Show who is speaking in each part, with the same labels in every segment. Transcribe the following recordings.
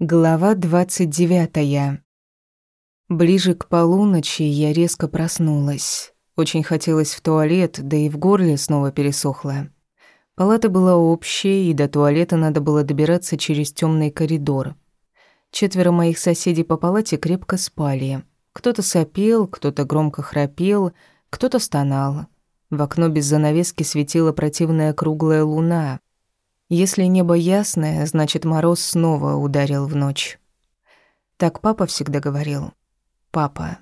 Speaker 1: Глава двадцать девятая. Ближе к полуночи я резко проснулась. Очень хотелось в туалет, да и в горле снова пересохло. Палата была общая, и до туалета надо было добираться через темный коридор. Четверо моих соседей по палате крепко спали. Кто-то сопел, кто-то громко храпел, кто-то стонал. В окно без занавески светила противная круглая луна. Если небо ясное, значит, мороз снова ударил в ночь. Так папа всегда говорил. Папа.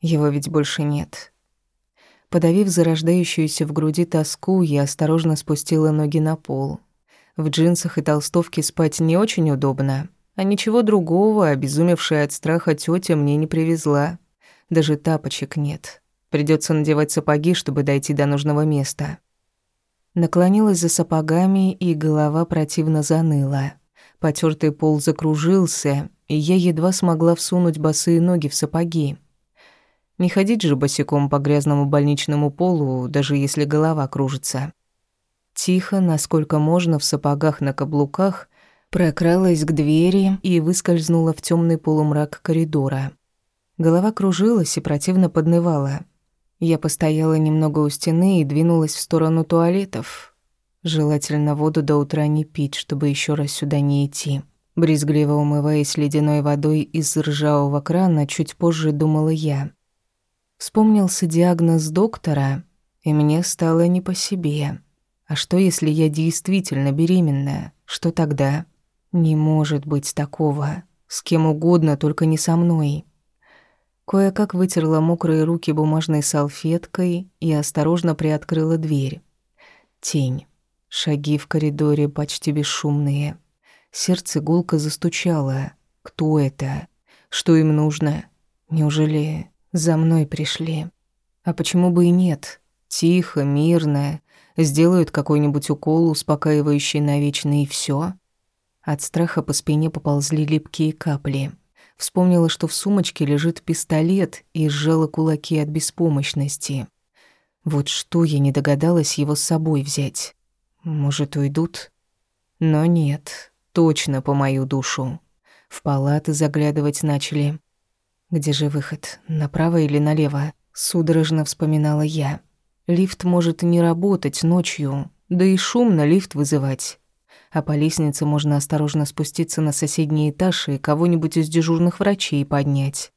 Speaker 1: Его ведь больше нет. Подавив зарождающуюся в груди тоску, я осторожно спустила ноги на пол. В джинсах и толстовке спать не очень удобно, а ничего другого, обезумевшая от страха тётя мне не привезла. Даже тапочек нет. Придётся надевать сапоги, чтобы дойти до нужного места. Наклонилась за сапогами, и голова противно заныла. Потертый пол закружился, и я едва смогла всунуть босые ноги в сапоги. Не ходить же босиком по грязному больничному полу, даже если голова кружится. Тихо, насколько можно, в сапогах на каблуках, прокралась к двери и выскользнула в темный полумрак коридора. Голова кружилась и противно поднывала. Я постояла немного у стены и двинулась в сторону туалетов. Желательно воду до утра не пить, чтобы еще раз сюда не идти. Брезгливо умываясь ледяной водой из ржавого крана, чуть позже думала я. Вспомнился диагноз доктора, и мне стало не по себе. А что, если я действительно беременная? Что тогда? Не может быть такого. С кем угодно, только не со мной. Кое-как вытерла мокрые руки бумажной салфеткой и осторожно приоткрыла дверь. Тень. Шаги в коридоре почти бесшумные. Сердце гулко застучало. Кто это? Что им нужно? Неужели за мной пришли? А почему бы и нет? Тихо, мирно. Сделают какой-нибудь укол, успокаивающий навечно, и все. От страха по спине поползли липкие капли. Вспомнила, что в сумочке лежит пистолет и сжала кулаки от беспомощности. Вот что я не догадалась его с собой взять. Может, уйдут? Но нет, точно по мою душу. В палаты заглядывать начали. Где же выход, направо или налево? Судорожно вспоминала я. Лифт может не работать ночью, да и шумно лифт вызывать а по лестнице можно осторожно спуститься на соседний этаж и кого-нибудь из дежурных врачей поднять.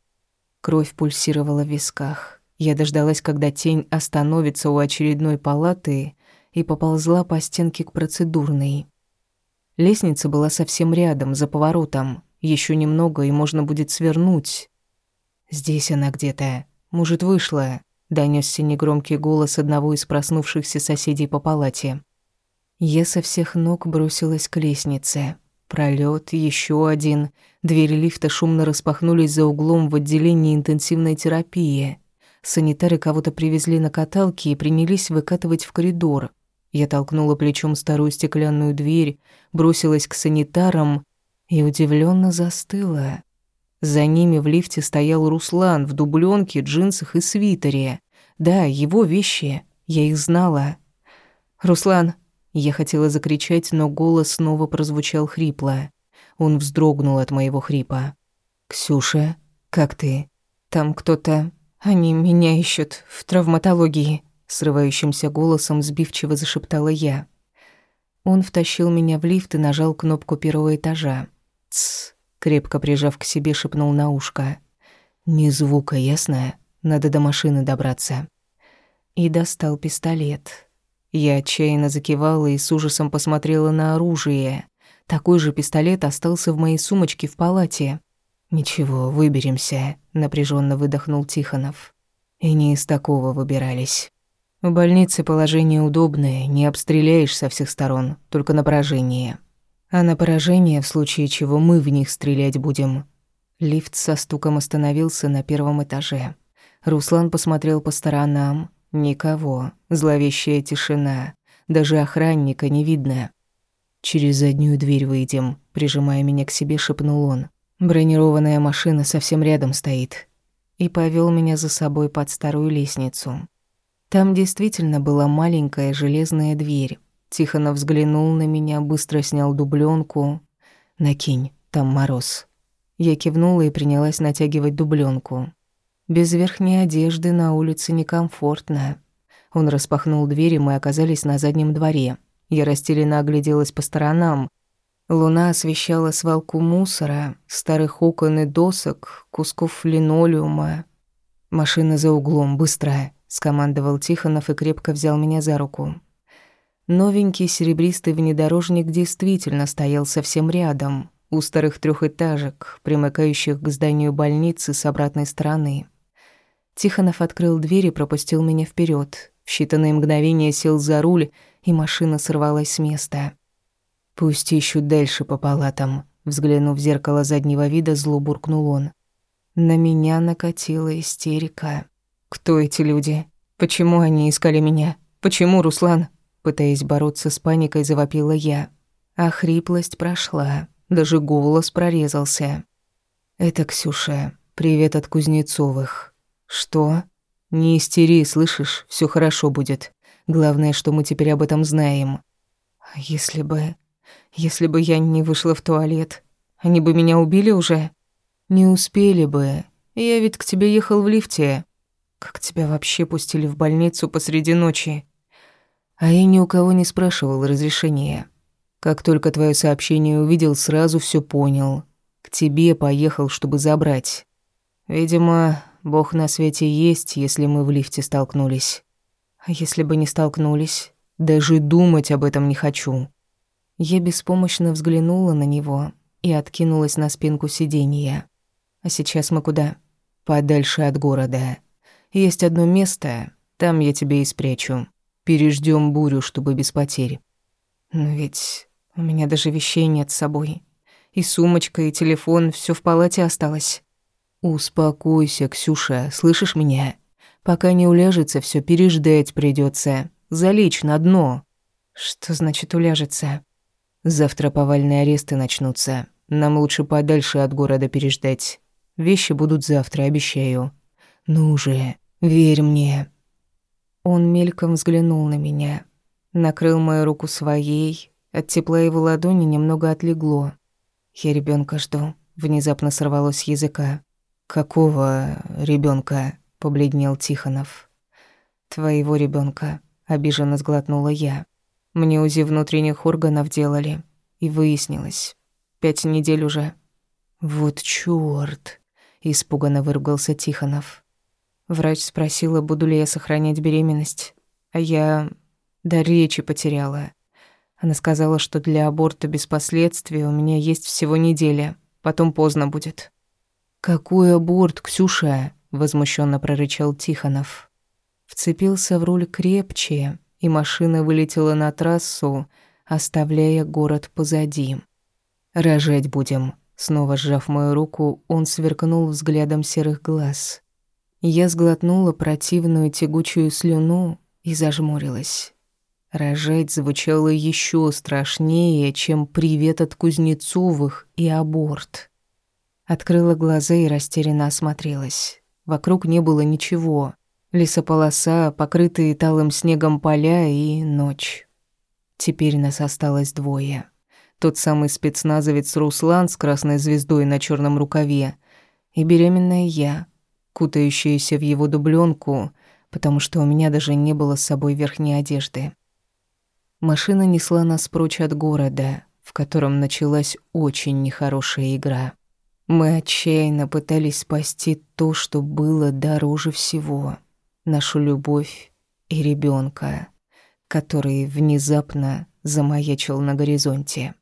Speaker 1: Кровь пульсировала в висках. Я дождалась, когда тень остановится у очередной палаты и поползла по стенке к процедурной. Лестница была совсем рядом, за поворотом. Еще немного, и можно будет свернуть. «Здесь она где-то. Может, вышла?» — донёсся негромкий голос одного из проснувшихся соседей по палате. Я со всех ног бросилась к лестнице. Пролет, еще один. Двери лифта шумно распахнулись за углом в отделении интенсивной терапии. Санитары кого-то привезли на каталке и принялись выкатывать в коридор. Я толкнула плечом старую стеклянную дверь, бросилась к санитарам и удивленно застыла. За ними в лифте стоял Руслан в дубленке, джинсах и свитере. Да, его вещи. Я их знала. «Руслан, я хотела закричать, но голос снова прозвучал хрипло. Он вздрогнул от моего хрипа. «Ксюша, как ты? Там кто-то... Они меня ищут в травматологии», — срывающимся голосом сбивчиво зашептала я. Он втащил меня в лифт и нажал кнопку первого этажа. «Тсс», — крепко прижав к себе, шепнул на ушко. «Ни звука, ясно? Надо до машины добраться». И достал пистолет. Я отчаянно закивала и с ужасом посмотрела на оружие. Такой же пистолет остался в моей сумочке в палате. «Ничего, выберемся», — напряженно выдохнул Тихонов. И не из такого выбирались. В больнице положение удобное, не обстреляешь со всех сторон, только на поражение. А на поражение, в случае чего мы в них стрелять будем. Лифт со стуком остановился на первом этаже. Руслан посмотрел по сторонам, Никого. Зловещая тишина. Даже охранника не видно. «Через заднюю дверь выйдем», — прижимая меня к себе, шепнул он. «Бронированная машина совсем рядом стоит». И повел меня за собой под старую лестницу. Там действительно была маленькая железная дверь. Тихонов взглянул на меня, быстро снял дубленку. «Накинь, там мороз?» Я кивнула и принялась натягивать дубленку. Без верхней одежды на улице некомфортно. Он распахнул дверь, и мы оказались на заднем дворе. Я растерянно огляделась по сторонам. Луна освещала свалку мусора, старых окон и досок, кусков линолеума. «Машина за углом, быстро!» — скомандовал Тихонов и крепко взял меня за руку. Новенький серебристый внедорожник действительно стоял совсем рядом, у старых трехэтажек, примыкающих к зданию больницы с обратной стороны. Тихонов открыл дверь и пропустил меня вперед. В считанные мгновения сел за руль, и машина сорвалась с места. «Пусть ищут дальше по палатам», — взглянув в зеркало заднего вида, зло буркнул он. На меня накатила истерика. «Кто эти люди? Почему они искали меня? Почему, Руслан?» Пытаясь бороться с паникой, завопила я. А хриплость прошла, даже голос прорезался. «Это Ксюша. Привет от Кузнецовых». «Что?» «Не истери, слышишь? Все хорошо будет. Главное, что мы теперь об этом знаем». «А если бы... если бы я не вышла в туалет, они бы меня убили уже?» «Не успели бы. Я ведь к тебе ехал в лифте. Как тебя вообще пустили в больницу посреди ночи?» А я ни у кого не спрашивал разрешения. Как только твое сообщение увидел, сразу все понял. К тебе поехал, чтобы забрать. Видимо, Бог на свете есть, если мы в лифте столкнулись. А если бы не столкнулись? Даже думать об этом не хочу. Я беспомощно взглянула на него и откинулась на спинку сиденья. А сейчас мы куда? Подальше от города. Есть одно место, там я тебя и спрячу. Переждем бурю, чтобы без потерь. Но ведь у меня даже вещей нет с собой. И сумочка, и телефон, все в палате осталось. Успокойся, Ксюша, слышишь меня? Пока не уляжется, все переждать придется. Залечь на дно. Что значит уляжется? Завтра повальные аресты начнутся. Нам лучше подальше от города переждать. Вещи будут завтра, обещаю. Ну же, верь мне. Он мельком взглянул на меня, накрыл мою руку своей, от тепла его ладони немного отлегло. Я ребенка жду, внезапно сорвалось с языка. Какого ребенка? побледнел Тихонов. Твоего ребенка, обиженно сглотнула я. Мне УЗИ внутренних органов делали, и выяснилось. Пять недель уже. Вот чёрт, испуганно выругался Тихонов. Врач спросила, буду ли я сохранять беременность, а я до речи потеряла. Она сказала, что для аборта без последствий у меня есть всего неделя, потом поздно будет. «Какой аборт, Ксюша?» — возмущенно прорычал Тихонов. Вцепился в руль крепче, и машина вылетела на трассу, оставляя город позади. «Рожать будем», — снова сжав мою руку, он сверкнул взглядом серых глаз. Я сглотнула противную тягучую слюну и зажмурилась. Рожать звучало еще страшнее, чем привет от Кузнецовых и аборт. Открыла глаза и растерянно осмотрелась. Вокруг не было ничего. Лесополоса, покрытые талым снегом поля и ночь. Теперь нас осталось двое. Тот самый спецназовец Руслан с красной звездой на черном рукаве и беременная я — кутающаяся в его дубленку, потому что у меня даже не было с собой верхней одежды. Машина несла нас прочь от города, в котором началась очень нехорошая игра. Мы отчаянно пытались спасти то, что было дороже всего — нашу любовь и ребенка, который внезапно замаячил на горизонте.